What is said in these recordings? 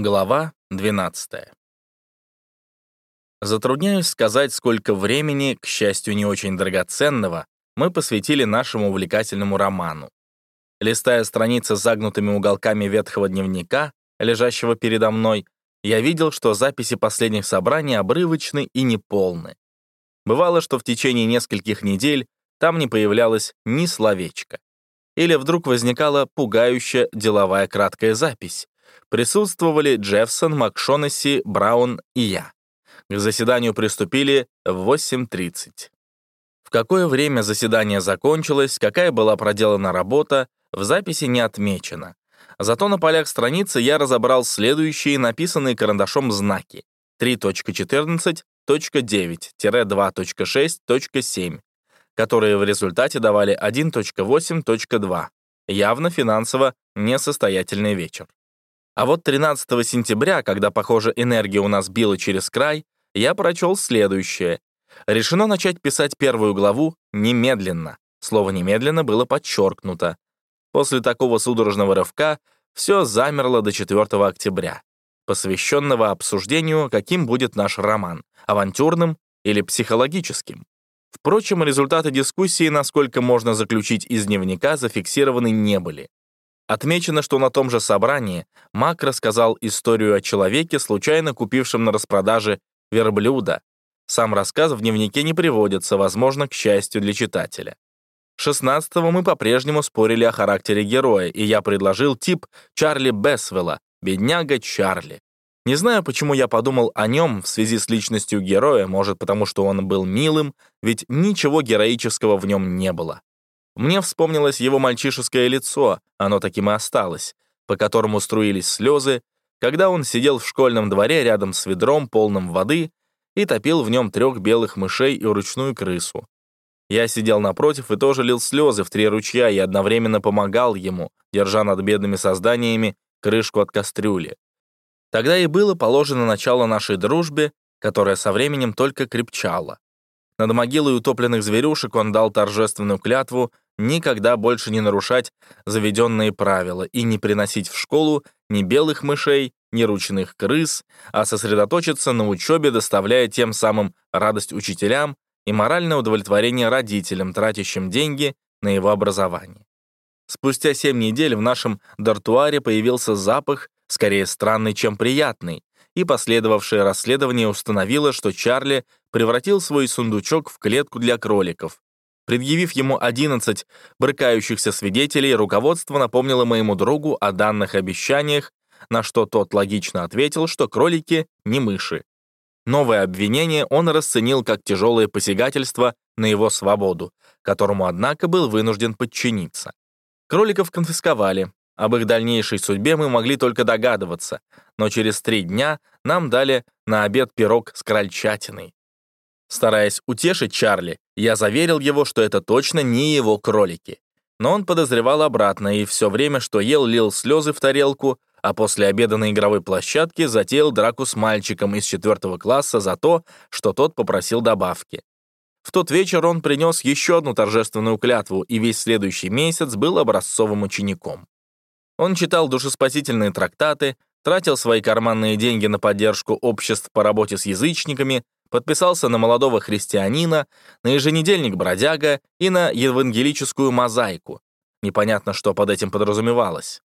Глава 12. Затрудняюсь сказать, сколько времени, к счастью, не очень драгоценного, мы посвятили нашему увлекательному роману. Листая страницы с загнутыми уголками ветхого дневника, лежащего передо мной, я видел, что записи последних собраний обрывочны и неполны. Бывало, что в течение нескольких недель там не появлялось ни словечка. Или вдруг возникала пугающая деловая краткая запись, присутствовали Джеффсон, МакШонесси, Браун и я. К заседанию приступили в 8.30. В какое время заседание закончилось, какая была проделана работа, в записи не отмечено. Зато на полях страницы я разобрал следующие написанные карандашом знаки 3.14.9-2.6.7, которые в результате давали 1.8.2, явно финансово несостоятельный вечер. А вот 13 сентября, когда, похоже, энергия у нас била через край, я прочел следующее. Решено начать писать первую главу немедленно. Слово «немедленно» было подчеркнуто. После такого судорожного рывка все замерло до 4 октября, посвященного обсуждению, каким будет наш роман, авантюрным или психологическим. Впрочем, результаты дискуссии, насколько можно заключить из дневника, зафиксированы не были. Отмечено, что на том же собрании Мак рассказал историю о человеке, случайно купившем на распродаже верблюда. Сам рассказ в дневнике не приводится, возможно, к счастью для читателя. 16-го мы по-прежнему спорили о характере героя, и я предложил тип Чарли Бесвелла, бедняга Чарли. Не знаю, почему я подумал о нем в связи с личностью героя, может, потому что он был милым, ведь ничего героического в нем не было. Мне вспомнилось его мальчишеское лицо, оно таким и осталось, по которому струились слезы, когда он сидел в школьном дворе рядом с ведром, полным воды, и топил в нем трех белых мышей и ручную крысу. Я сидел напротив и тоже лил слезы в три ручья и одновременно помогал ему, держа над бедными созданиями крышку от кастрюли. Тогда и было положено начало нашей дружбе, которая со временем только крепчала. Над могилой утопленных зверюшек он дал торжественную клятву никогда больше не нарушать заведенные правила и не приносить в школу ни белых мышей, ни ручных крыс, а сосредоточиться на учебе, доставляя тем самым радость учителям и моральное удовлетворение родителям, тратящим деньги на его образование. Спустя семь недель в нашем дартуаре появился запах, скорее странный, чем приятный, и последовавшее расследование установило, что Чарли превратил свой сундучок в клетку для кроликов, Предъявив ему 11 брыкающихся свидетелей, руководство напомнило моему другу о данных обещаниях, на что тот логично ответил, что кролики не мыши. Новое обвинение он расценил как тяжелое посягательство на его свободу, которому, однако, был вынужден подчиниться. Кроликов конфисковали. Об их дальнейшей судьбе мы могли только догадываться, но через три дня нам дали на обед пирог с крольчатиной. Стараясь утешить Чарли, я заверил его, что это точно не его кролики. Но он подозревал обратно и все время, что ел, лил слезы в тарелку, а после обеда на игровой площадке затеял драку с мальчиком из четвертого класса за то, что тот попросил добавки. В тот вечер он принес еще одну торжественную клятву и весь следующий месяц был образцовым учеником. Он читал душеспасительные трактаты, тратил свои карманные деньги на поддержку обществ по работе с язычниками, подписался на молодого христианина, на еженедельник «Бродяга» и на евангелическую мозаику. Непонятно, что под этим подразумевалось.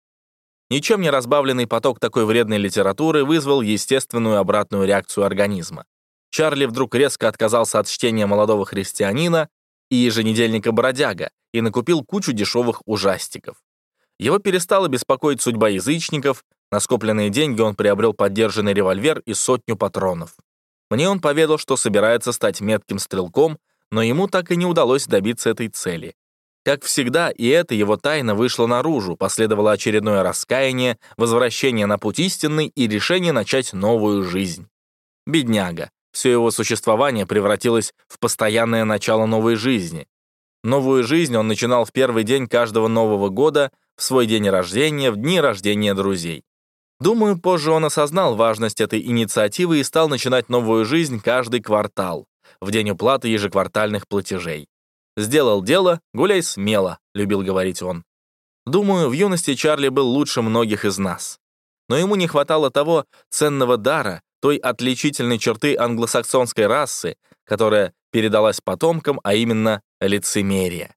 Ничем не разбавленный поток такой вредной литературы вызвал естественную обратную реакцию организма. Чарли вдруг резко отказался от чтения молодого христианина и еженедельника «Бродяга» и накупил кучу дешевых ужастиков. Его перестала беспокоить судьба язычников, на скопленные деньги он приобрел поддержанный револьвер и сотню патронов. Мне он поведал, что собирается стать метким стрелком, но ему так и не удалось добиться этой цели. Как всегда, и эта его тайна вышла наружу, последовало очередное раскаяние, возвращение на путь истинный и решение начать новую жизнь. Бедняга. Все его существование превратилось в постоянное начало новой жизни. Новую жизнь он начинал в первый день каждого Нового года, в свой день рождения, в дни рождения друзей. Думаю, позже он осознал важность этой инициативы и стал начинать новую жизнь каждый квартал, в день уплаты ежеквартальных платежей. «Сделал дело, гуляй смело», — любил говорить он. Думаю, в юности Чарли был лучше многих из нас. но ему не хватало того ценного дара, той отличительной черты англосаксонской расы, которая передалась потомкам, а именно лицемерие.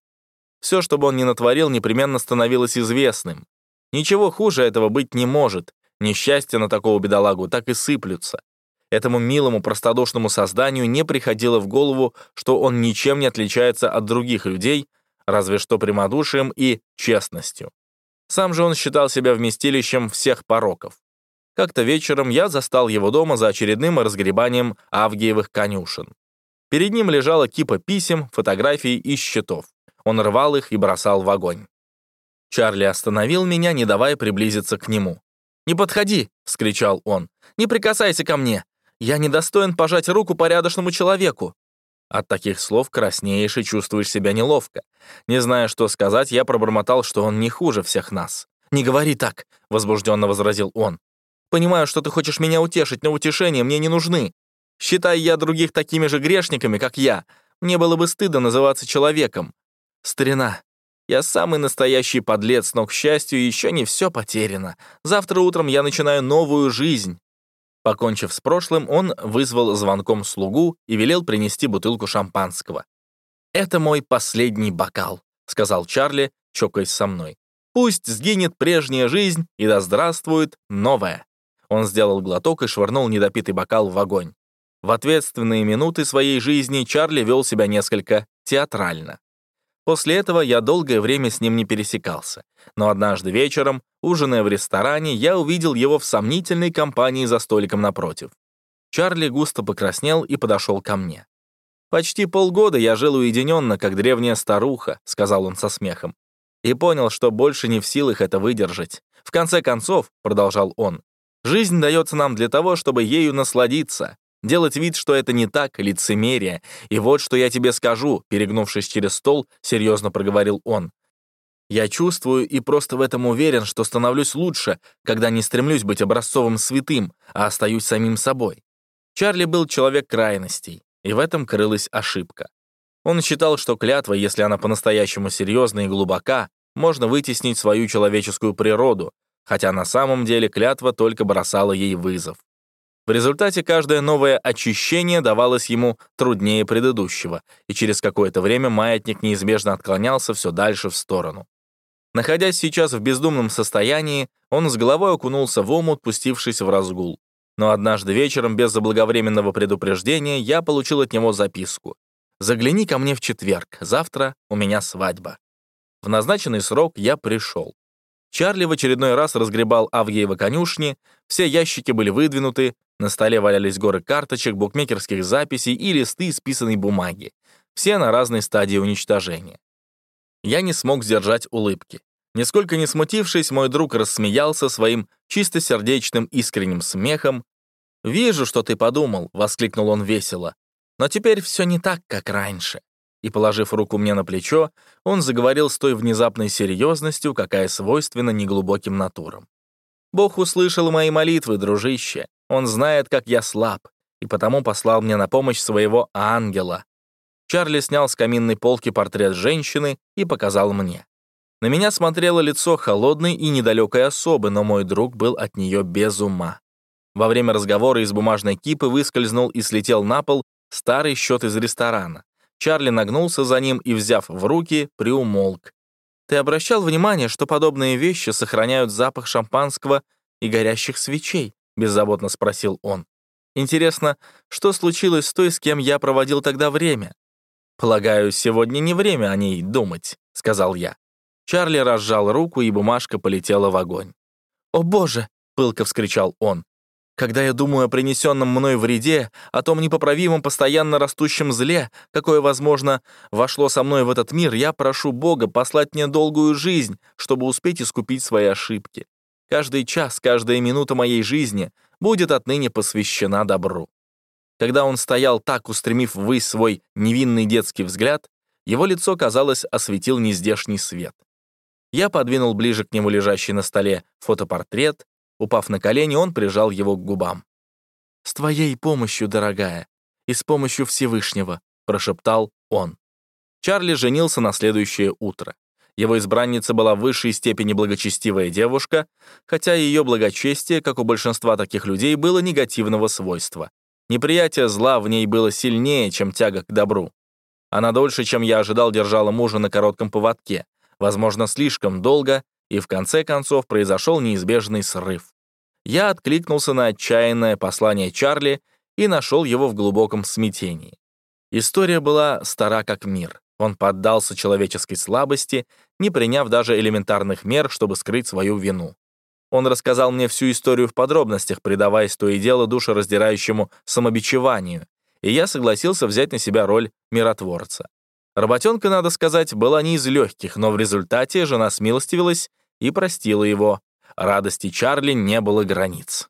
Все, что бы он ни натворил, непременно становилось известным. Ничего хуже этого быть не может. Несчастья на такого бедолагу так и сыплются. Этому милому простодушному созданию не приходило в голову, что он ничем не отличается от других людей, разве что прямодушием и честностью. Сам же он считал себя вместилищем всех пороков. Как-то вечером я застал его дома за очередным разгребанием авгиевых конюшен. Перед ним лежала кипа писем, фотографий и счетов. Он рвал их и бросал в огонь. Чарли остановил меня, не давая приблизиться к нему. «Не подходи!» — вскричал он. «Не прикасайся ко мне! Я недостоин пожать руку порядочному человеку!» От таких слов краснеешь и чувствуешь себя неловко. Не зная, что сказать, я пробормотал, что он не хуже всех нас. «Не говори так!» — возбужденно возразил он. «Понимаю, что ты хочешь меня утешить, но утешения мне не нужны. Считай я других такими же грешниками, как я. Мне было бы стыдно называться человеком. Старина, я самый настоящий подлец, но, к счастью, еще не все потеряно. Завтра утром я начинаю новую жизнь». Покончив с прошлым, он вызвал звонком слугу и велел принести бутылку шампанского. «Это мой последний бокал», — сказал Чарли, чокаясь со мной. «Пусть сгинет прежняя жизнь, и да здравствует новая». Он сделал глоток и швырнул недопитый бокал в огонь. В ответственные минуты своей жизни Чарли вел себя несколько театрально. После этого я долгое время с ним не пересекался. Но однажды вечером, ужиная в ресторане, я увидел его в сомнительной компании за столиком напротив. Чарли густо покраснел и подошел ко мне. «Почти полгода я жил уединенно, как древняя старуха», — сказал он со смехом, и понял, что больше не в силах это выдержать. «В конце концов», — продолжал он, «жизнь дается нам для того, чтобы ею насладиться, Делать вид, что это не так, лицемерие. И вот что я тебе скажу, перегнувшись через стол, серьезно проговорил он. Я чувствую и просто в этом уверен, что становлюсь лучше, когда не стремлюсь быть образцовым святым, а остаюсь самим собой. Чарли был человек крайностей, и в этом крылась ошибка. Он считал, что клятва, если она по-настоящему серьезна и глубока, можно вытеснить свою человеческую природу, хотя на самом деле клятва только бросала ей вызов. В результате каждое новое очищение давалось ему труднее предыдущего, и через какое-то время маятник неизбежно отклонялся все дальше в сторону. Находясь сейчас в бездумном состоянии, он с головой окунулся в омут, пустившись в разгул. Но однажды вечером, без заблаговременного предупреждения, я получил от него записку. «Загляни ко мне в четверг, завтра у меня свадьба». В назначенный срок я пришел. Чарли в очередной раз разгребал Авгиева конюшни, все ящики были выдвинуты, на столе валялись горы карточек, букмекерских записей и листы исписанной бумаги, все на разной стадии уничтожения. Я не смог сдержать улыбки. Нисколько не смутившись, мой друг рассмеялся своим чистосердечным искренним смехом. «Вижу, что ты подумал», — воскликнул он весело. «Но теперь все не так, как раньше и, положив руку мне на плечо, он заговорил с той внезапной серьезностью, какая свойственна неглубоким натурам. «Бог услышал мои молитвы, дружище. Он знает, как я слаб, и потому послал мне на помощь своего ангела». Чарли снял с каминной полки портрет женщины и показал мне. На меня смотрело лицо холодной и недалекой особы, но мой друг был от нее без ума. Во время разговора из бумажной кипы выскользнул и слетел на пол старый счет из ресторана. Чарли нагнулся за ним и, взяв в руки, приумолк. «Ты обращал внимание, что подобные вещи сохраняют запах шампанского и горящих свечей?» — беззаботно спросил он. «Интересно, что случилось с той, с кем я проводил тогда время?» «Полагаю, сегодня не время о ней думать», — сказал я. Чарли разжал руку, и бумажка полетела в огонь. «О боже!» — пылко вскричал он. Когда я думаю о принесенном мной вреде, о том непоправимом постоянно растущем зле, какое, возможно, вошло со мной в этот мир, я прошу Бога послать мне долгую жизнь, чтобы успеть искупить свои ошибки. Каждый час, каждая минута моей жизни будет отныне посвящена добру. Когда он стоял так, устремив ввысь свой невинный детский взгляд, его лицо, казалось, осветил нездешний свет. Я подвинул ближе к нему лежащий на столе фотопортрет, Упав на колени, он прижал его к губам. «С твоей помощью, дорогая, и с помощью Всевышнего», — прошептал он. Чарли женился на следующее утро. Его избранница была в высшей степени благочестивая девушка, хотя ее благочестие, как у большинства таких людей, было негативного свойства. Неприятие зла в ней было сильнее, чем тяга к добру. Она дольше, чем я ожидал, держала мужа на коротком поводке, возможно, слишком долго, и в конце концов произошел неизбежный срыв. Я откликнулся на отчаянное послание Чарли и нашел его в глубоком смятении. История была стара как мир. Он поддался человеческой слабости, не приняв даже элементарных мер, чтобы скрыть свою вину. Он рассказал мне всю историю в подробностях, предаваясь то и дело душераздирающему самобичеванию, и я согласился взять на себя роль миротворца. Работенка, надо сказать, была не из легких, но в результате жена смилостивилась и простила его. Радости Чарли не было границ.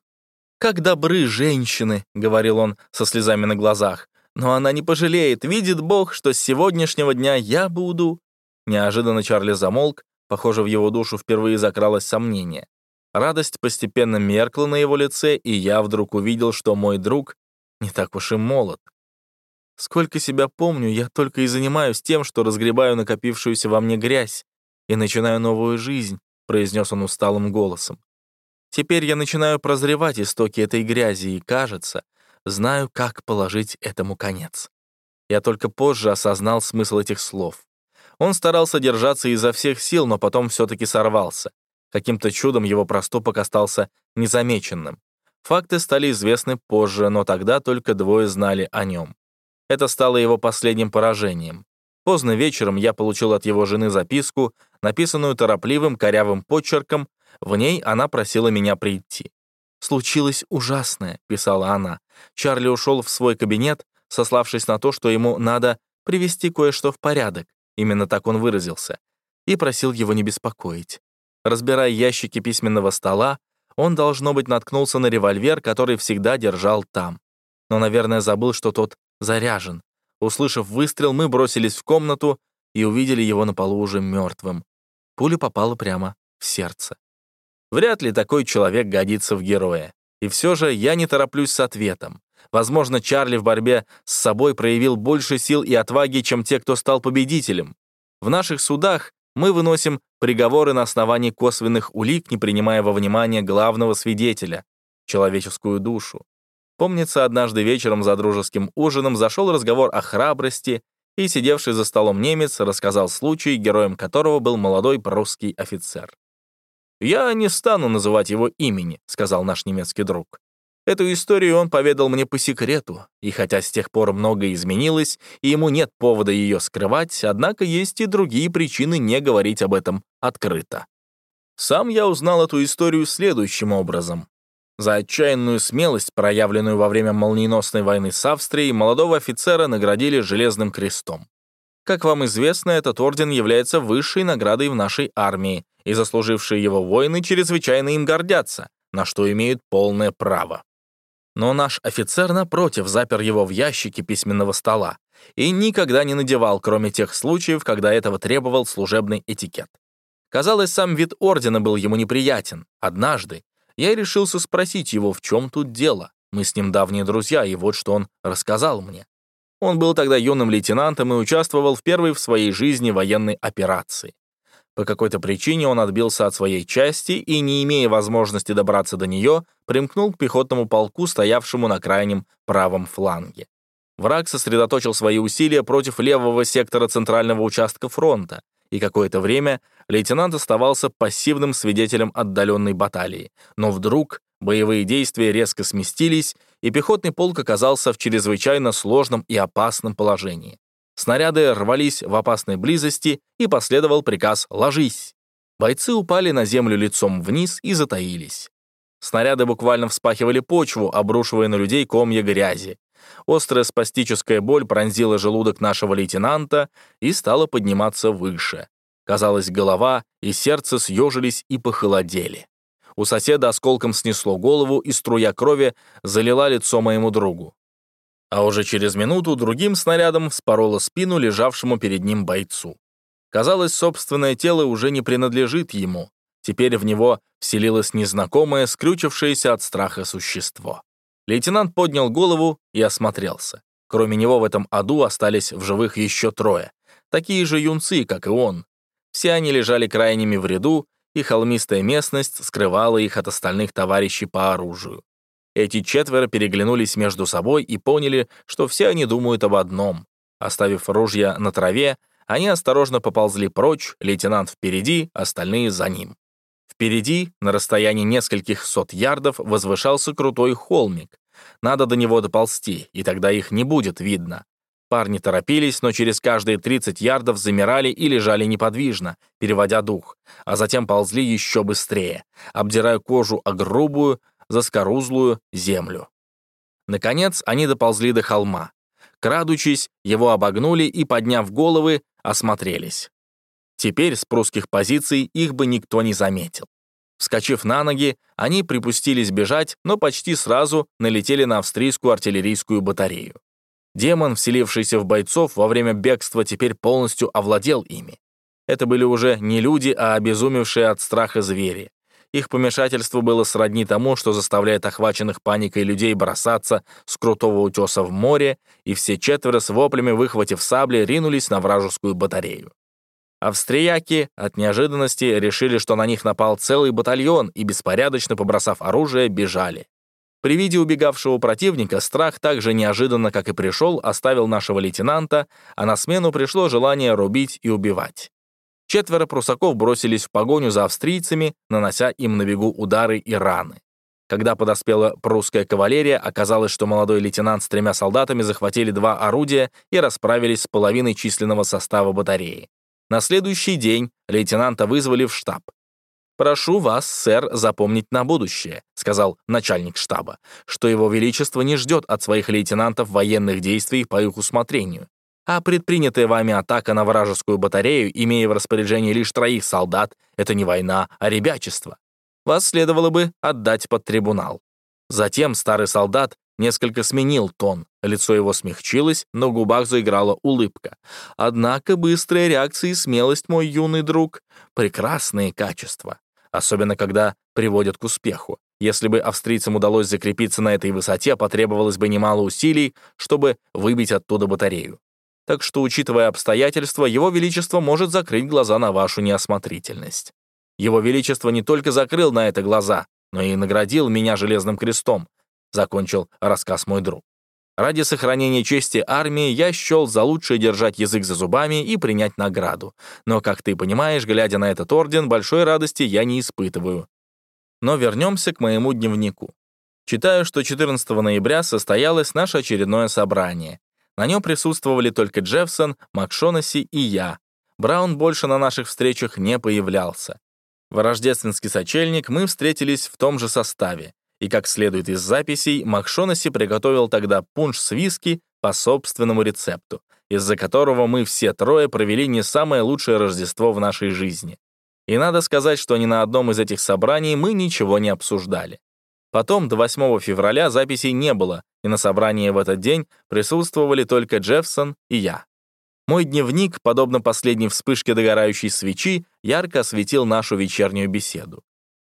«Как добры женщины», — говорил он со слезами на глазах, «но она не пожалеет, видит Бог, что с сегодняшнего дня я буду...» Неожиданно Чарли замолк, похоже, в его душу впервые закралось сомнение. Радость постепенно меркла на его лице, и я вдруг увидел, что мой друг не так уж и молод. Сколько себя помню, я только и занимаюсь тем, что разгребаю накопившуюся во мне грязь и начинаю новую жизнь, произнес он усталым голосом. Теперь я начинаю прозревать истоки этой грязи и, кажется, знаю, как положить этому конец. Я только позже осознал смысл этих слов. Он старался держаться изо всех сил, но потом все-таки сорвался. Каким-то чудом его проступок остался незамеченным. Факты стали известны позже, но тогда только двое знали о нем. Это стало его последним поражением. Поздно вечером я получил от его жены записку, написанную торопливым корявым почерком, в ней она просила меня прийти. «Случилось ужасное», — писала она. Чарли ушел в свой кабинет, сославшись на то, что ему надо привести кое-что в порядок, именно так он выразился, и просил его не беспокоить. Разбирая ящики письменного стола, он, должно быть, наткнулся на револьвер, который всегда держал там. Но, наверное, забыл, что тот заряжен. Услышав выстрел, мы бросились в комнату и увидели его на полу уже мертвым. Пуля попала прямо в сердце. Вряд ли такой человек годится в героя. И все же я не тороплюсь с ответом. Возможно, Чарли в борьбе с собой проявил больше сил и отваги, чем те, кто стал победителем. В наших судах мы выносим приговоры на основании косвенных улик, не принимая во внимание главного свидетеля — человеческую душу. Помнится, однажды вечером за дружеским ужином зашел разговор о храбрости, и сидевший за столом немец рассказал случай, героем которого был молодой прусский офицер. «Я не стану называть его имени», — сказал наш немецкий друг. Эту историю он поведал мне по секрету, и хотя с тех пор многое изменилось, и ему нет повода ее скрывать, однако есть и другие причины не говорить об этом открыто. Сам я узнал эту историю следующим образом. За отчаянную смелость, проявленную во время молниеносной войны с Австрией, молодого офицера наградили Железным крестом. Как вам известно, этот орден является высшей наградой в нашей армии, и заслужившие его воины чрезвычайно им гордятся, на что имеют полное право. Но наш офицер, напротив, запер его в ящике письменного стола и никогда не надевал, кроме тех случаев, когда этого требовал служебный этикет. Казалось, сам вид ордена был ему неприятен. Однажды я решился спросить его, в чем тут дело. Мы с ним давние друзья, и вот что он рассказал мне. Он был тогда юным лейтенантом и участвовал в первой в своей жизни военной операции. По какой-то причине он отбился от своей части и, не имея возможности добраться до нее, примкнул к пехотному полку, стоявшему на крайнем правом фланге. Враг сосредоточил свои усилия против левого сектора центрального участка фронта, и какое-то время лейтенант оставался пассивным свидетелем отдаленной баталии. Но вдруг боевые действия резко сместились, и пехотный полк оказался в чрезвычайно сложном и опасном положении. Снаряды рвались в опасной близости, и последовал приказ «Ложись!». Бойцы упали на землю лицом вниз и затаились. Снаряды буквально вспахивали почву, обрушивая на людей комья грязи. Острая спастическая боль пронзила желудок нашего лейтенанта и стала подниматься выше. Казалось, голова и сердце съежились и похолодели. У соседа осколком снесло голову, и струя крови залила лицо моему другу а уже через минуту другим снарядом вспорола спину лежавшему перед ним бойцу. Казалось, собственное тело уже не принадлежит ему. Теперь в него вселилось незнакомое, скрючившееся от страха существо. Лейтенант поднял голову и осмотрелся. Кроме него в этом аду остались в живых еще трое. Такие же юнцы, как и он. Все они лежали крайними в ряду, и холмистая местность скрывала их от остальных товарищей по оружию. Эти четверо переглянулись между собой и поняли, что все они думают об одном. Оставив ружья на траве, они осторожно поползли прочь, лейтенант впереди, остальные за ним. Впереди, на расстоянии нескольких сот ярдов, возвышался крутой холмик. Надо до него доползти, и тогда их не будет видно. Парни торопились, но через каждые 30 ярдов замирали и лежали неподвижно, переводя дух, а затем ползли еще быстрее, обдирая кожу о грубую, заскорузлую землю. Наконец, они доползли до холма. Крадучись, его обогнули и, подняв головы, осмотрелись. Теперь с прусских позиций их бы никто не заметил. Вскочив на ноги, они припустились бежать, но почти сразу налетели на австрийскую артиллерийскую батарею. Демон, вселившийся в бойцов во время бегства, теперь полностью овладел ими. Это были уже не люди, а обезумевшие от страха звери. Их помешательство было сродни тому, что заставляет охваченных паникой людей бросаться с крутого утеса в море, и все четверо с воплями, выхватив сабли, ринулись на вражескую батарею. Австрияки от неожиданности решили, что на них напал целый батальон, и, беспорядочно побросав оружие, бежали. При виде убегавшего противника страх так же неожиданно, как и пришел, оставил нашего лейтенанта, а на смену пришло желание рубить и убивать. Четверо прусаков бросились в погоню за австрийцами, нанося им на бегу удары и раны. Когда подоспела прусская кавалерия, оказалось, что молодой лейтенант с тремя солдатами захватили два орудия и расправились с половиной численного состава батареи. На следующий день лейтенанта вызвали в штаб. «Прошу вас, сэр, запомнить на будущее», — сказал начальник штаба, «что его величество не ждет от своих лейтенантов военных действий по их усмотрению. А предпринятая вами атака на вражескую батарею, имея в распоряжении лишь троих солдат, это не война, а ребячество. Вас следовало бы отдать под трибунал». Затем старый солдат несколько сменил тон. Лицо его смягчилось, в губах заиграла улыбка. Однако быстрая реакция и смелость, мой юный друг, прекрасные качества особенно когда приводят к успеху. Если бы австрийцам удалось закрепиться на этой высоте, потребовалось бы немало усилий, чтобы выбить оттуда батарею. Так что, учитывая обстоятельства, Его Величество может закрыть глаза на вашу неосмотрительность. Его Величество не только закрыл на это глаза, но и наградил меня железным крестом, закончил рассказ мой друг. Ради сохранения чести армии я счел за лучшее держать язык за зубами и принять награду. Но, как ты понимаешь, глядя на этот орден, большой радости я не испытываю. Но вернемся к моему дневнику. Читаю, что 14 ноября состоялось наше очередное собрание. На нем присутствовали только Джеффсон, Макшонаси и я. Браун больше на наших встречах не появлялся. В рождественский сочельник мы встретились в том же составе и, как следует из записей, Макшонаси приготовил тогда пунш с виски по собственному рецепту, из-за которого мы все трое провели не самое лучшее Рождество в нашей жизни. И надо сказать, что ни на одном из этих собраний мы ничего не обсуждали. Потом, до 8 февраля, записей не было, и на собрании в этот день присутствовали только Джеффсон и я. Мой дневник, подобно последней вспышке догорающей свечи, ярко осветил нашу вечернюю беседу.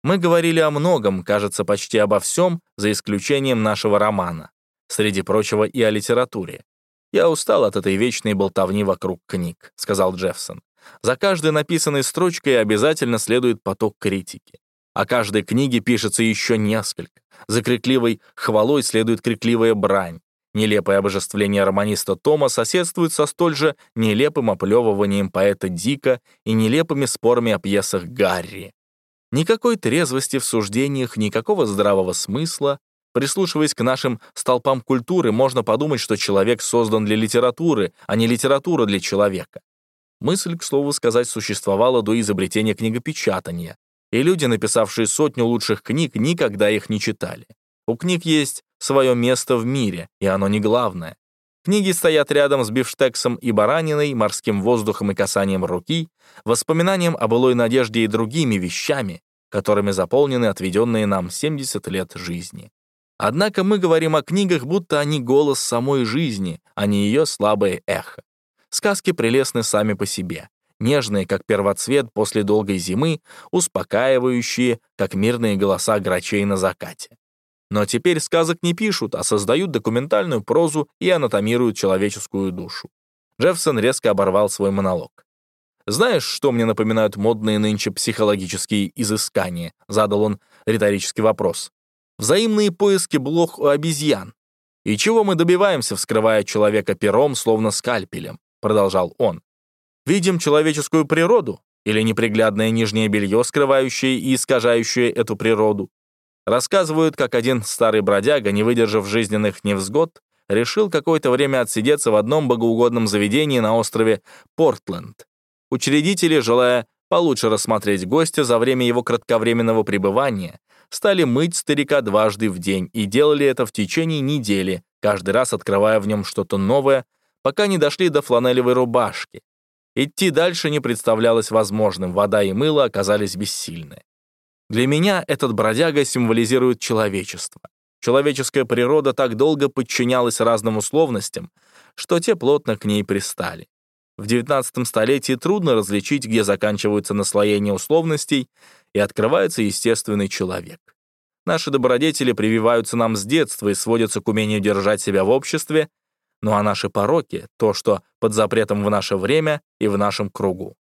Мы говорили о многом, кажется, почти обо всем, за исключением нашего романа. Среди прочего и о литературе. «Я устал от этой вечной болтовни вокруг книг», — сказал Джеффсон. «За каждой написанной строчкой обязательно следует поток критики. О каждой книге пишется еще несколько. За крикливой хвалой следует крикливая брань. Нелепое обожествление романиста Тома соседствует со столь же нелепым оплевыванием поэта Дика и нелепыми спорами о пьесах Гарри. Никакой трезвости в суждениях, никакого здравого смысла. Прислушиваясь к нашим столпам культуры, можно подумать, что человек создан для литературы, а не литература для человека. Мысль, к слову сказать, существовала до изобретения книгопечатания, и люди, написавшие сотню лучших книг, никогда их не читали. У книг есть свое место в мире, и оно не главное. Книги стоят рядом с бифштексом и бараниной, морским воздухом и касанием руки, воспоминанием о былой надежде и другими вещами, которыми заполнены отведенные нам 70 лет жизни. Однако мы говорим о книгах, будто они голос самой жизни, а не ее слабое эхо. Сказки прелестны сами по себе, нежные, как первоцвет после долгой зимы, успокаивающие, как мирные голоса грачей на закате. Но теперь сказок не пишут, а создают документальную прозу и анатомируют человеческую душу. Джеффсон резко оборвал свой монолог. «Знаешь, что мне напоминают модные нынче психологические изыскания?» — задал он риторический вопрос. «Взаимные поиски блох у обезьян. И чего мы добиваемся, вскрывая человека пером, словно скальпелем?» — продолжал он. «Видим человеческую природу или неприглядное нижнее белье, скрывающее и искажающее эту природу? Рассказывают, как один старый бродяга, не выдержав жизненных невзгод, решил какое-то время отсидеться в одном богоугодном заведении на острове Портленд. Учредители, желая получше рассмотреть гостя за время его кратковременного пребывания, стали мыть старика дважды в день и делали это в течение недели, каждый раз открывая в нем что-то новое, пока не дошли до фланелевой рубашки. Идти дальше не представлялось возможным, вода и мыло оказались бессильны. Для меня этот бродяга символизирует человечество. Человеческая природа так долго подчинялась разным условностям, что те плотно к ней пристали. В XIX столетии трудно различить, где заканчиваются наслоения условностей и открывается естественный человек. Наши добродетели прививаются нам с детства и сводятся к умению держать себя в обществе, ну а наши пороки — то, что под запретом в наше время и в нашем кругу.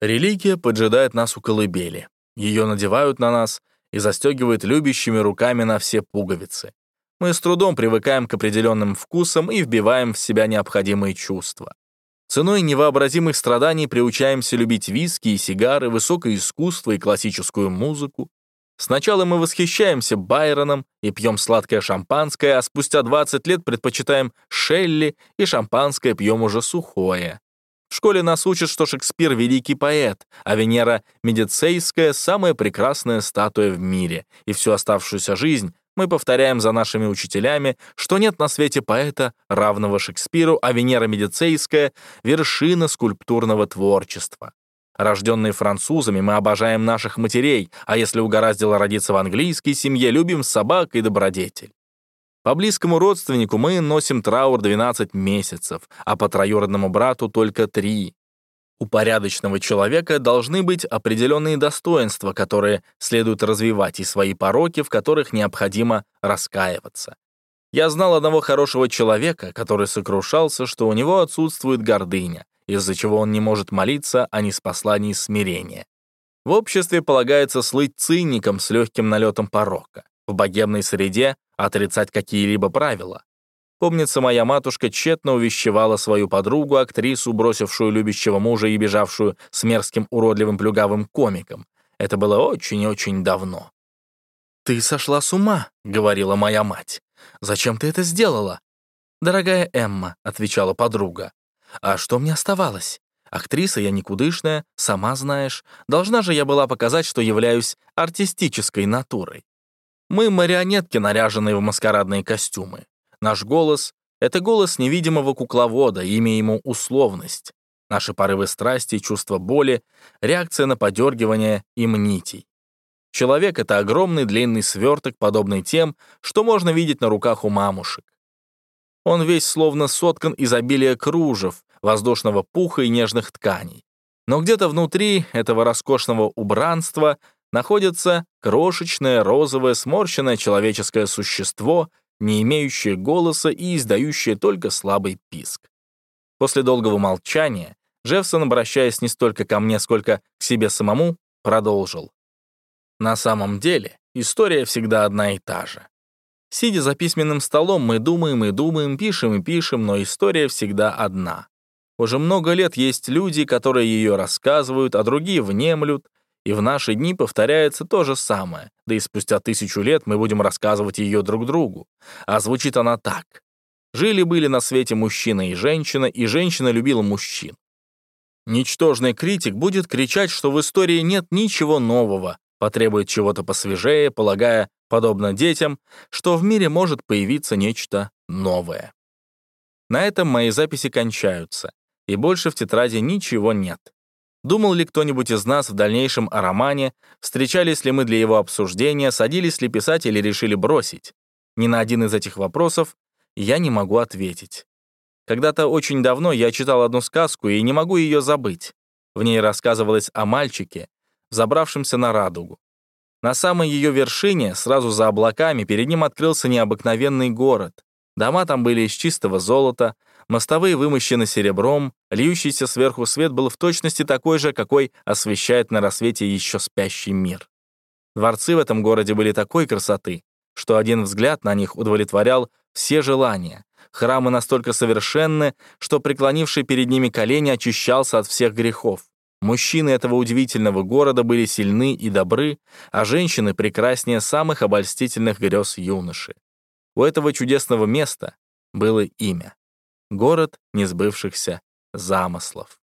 Религия поджидает нас у колыбели. Ее надевают на нас и застегивают любящими руками на все пуговицы. Мы с трудом привыкаем к определенным вкусам и вбиваем в себя необходимые чувства. Ценой невообразимых страданий приучаемся любить виски и сигары, высокое искусство и классическую музыку. Сначала мы восхищаемся Байроном и пьем сладкое шампанское, а спустя 20 лет предпочитаем Шелли и шампанское пьем уже сухое. В школе нас учат, что Шекспир — великий поэт, а Венера Медицейская — самая прекрасная статуя в мире, и всю оставшуюся жизнь мы повторяем за нашими учителями, что нет на свете поэта, равного Шекспиру, а Венера Медицейская — вершина скульптурного творчества. Рожденные французами, мы обожаем наших матерей, а если угораздило родиться в английской семье, любим собак и добродетель. По близкому родственнику мы носим траур 12 месяцев, а по троюродному брату только 3. У порядочного человека должны быть определенные достоинства, которые следует развивать, и свои пороки, в которых необходимо раскаиваться. Я знал одного хорошего человека, который сокрушался, что у него отсутствует гордыня, из-за чего он не может молиться о неспослании смирения. В обществе полагается слыть циником с легким налетом порока. В богемной среде отрицать какие-либо правила. Помнится, моя матушка тщетно увещевала свою подругу, актрису, бросившую любящего мужа и бежавшую с мерзким уродливым плюгавым комиком. Это было очень очень давно. «Ты сошла с ума», — говорила моя мать. «Зачем ты это сделала?» «Дорогая Эмма», — отвечала подруга. «А что мне оставалось? Актриса я никудышная, сама знаешь. Должна же я была показать, что являюсь артистической натурой. Мы марионетки, наряженные в маскарадные костюмы. Наш голос — это голос невидимого кукловода, имя ему — условность. Наши порывы страсти, чувство боли, реакция на подергивание им нитей. Человек — это огромный длинный сверток, подобный тем, что можно видеть на руках у мамушек. Он весь словно соткан из обилия кружев, воздушного пуха и нежных тканей. Но где-то внутри этого роскошного убранства находится крошечное розовое сморщенное человеческое существо, не имеющее голоса и издающее только слабый писк. После долгого молчания Джеффсон, обращаясь не столько ко мне, сколько к себе самому, продолжил. На самом деле, история всегда одна и та же. Сидя за письменным столом, мы думаем и думаем, пишем и пишем, но история всегда одна. Уже много лет есть люди, которые ее рассказывают, а другие внемлют, и в наши дни повторяется то же самое, да и спустя тысячу лет мы будем рассказывать ее друг другу. А звучит она так. Жили-были на свете мужчина и женщина, и женщина любила мужчин. Ничтожный критик будет кричать, что в истории нет ничего нового, потребует чего-то посвежее, полагая, подобно детям, что в мире может появиться нечто новое. На этом мои записи кончаются, и больше в тетради ничего нет. Думал ли кто-нибудь из нас в дальнейшем о романе, встречались ли мы для его обсуждения, садились ли писать или решили бросить? Ни на один из этих вопросов я не могу ответить. Когда-то очень давно я читал одну сказку и не могу ее забыть. В ней рассказывалось о мальчике, забравшемся на радугу. На самой ее вершине, сразу за облаками, перед ним открылся необыкновенный город. Дома там были из чистого золота, мостовые вымощены серебром, льющийся сверху свет был в точности такой же, какой освещает на рассвете еще спящий мир. Дворцы в этом городе были такой красоты, что один взгляд на них удовлетворял все желания. Храмы настолько совершенны, что преклонивший перед ними колени очищался от всех грехов. Мужчины этого удивительного города были сильны и добры, а женщины прекраснее самых обольстительных грез юноши. У этого чудесного места было имя — город несбывшихся замыслов.